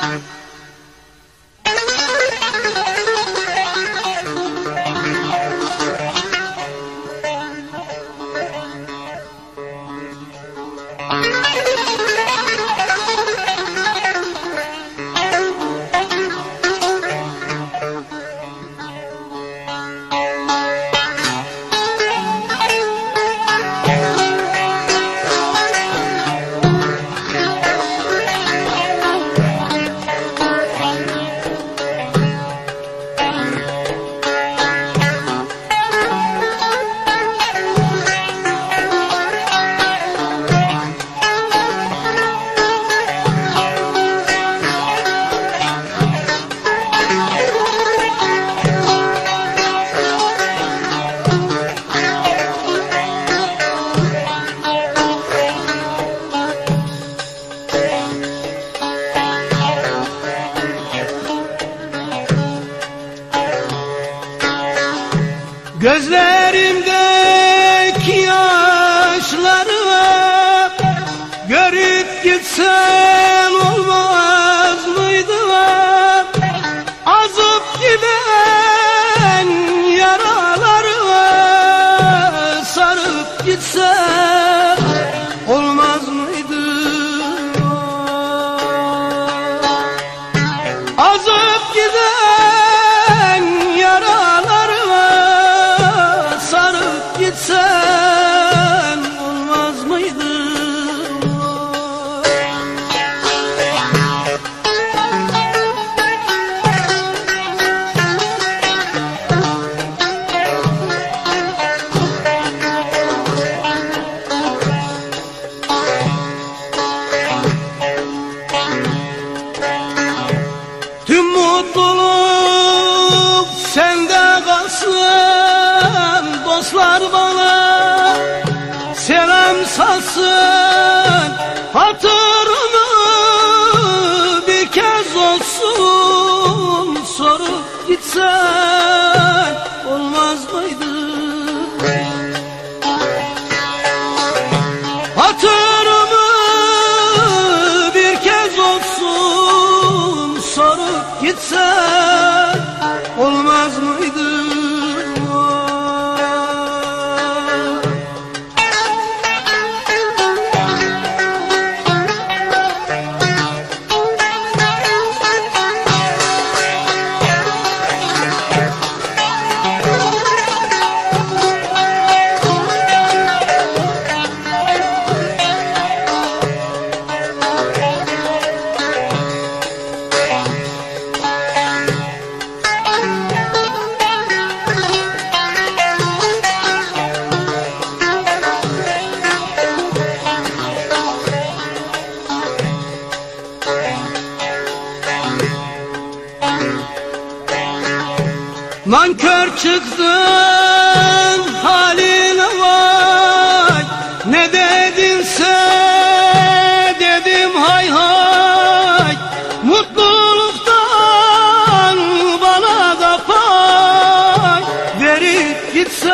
Bye. Gözlerimde Dostlar bana selam salsın Hatırını bir kez olsun Sorup gitsen olmaz mıydı? Hatırımı bir kez olsun sorup gitsen Nankör çıktın haline vay. Ne dedinse dedim hay hay. Mutluluktan bana da pay. Verip gitse